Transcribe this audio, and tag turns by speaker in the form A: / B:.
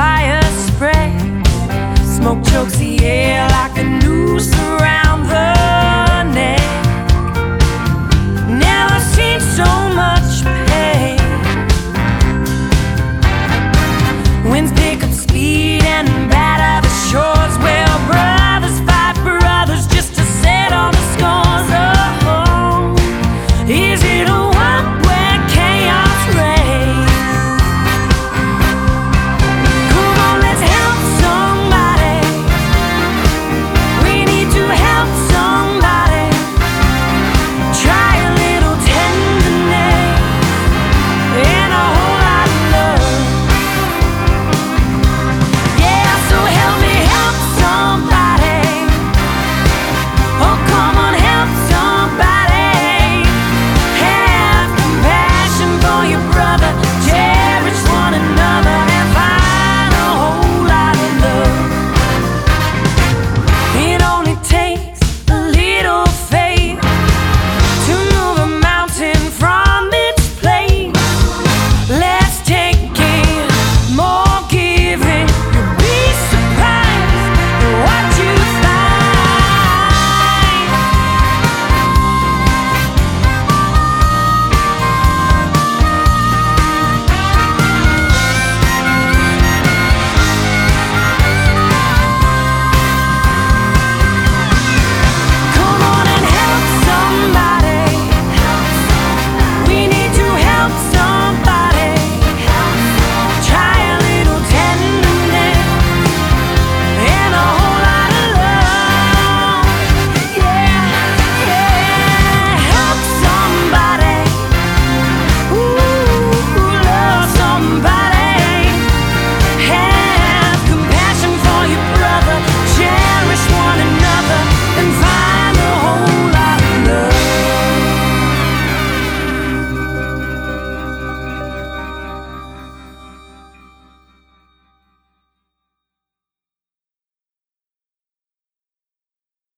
A: fire spray. Smoke chokes the air.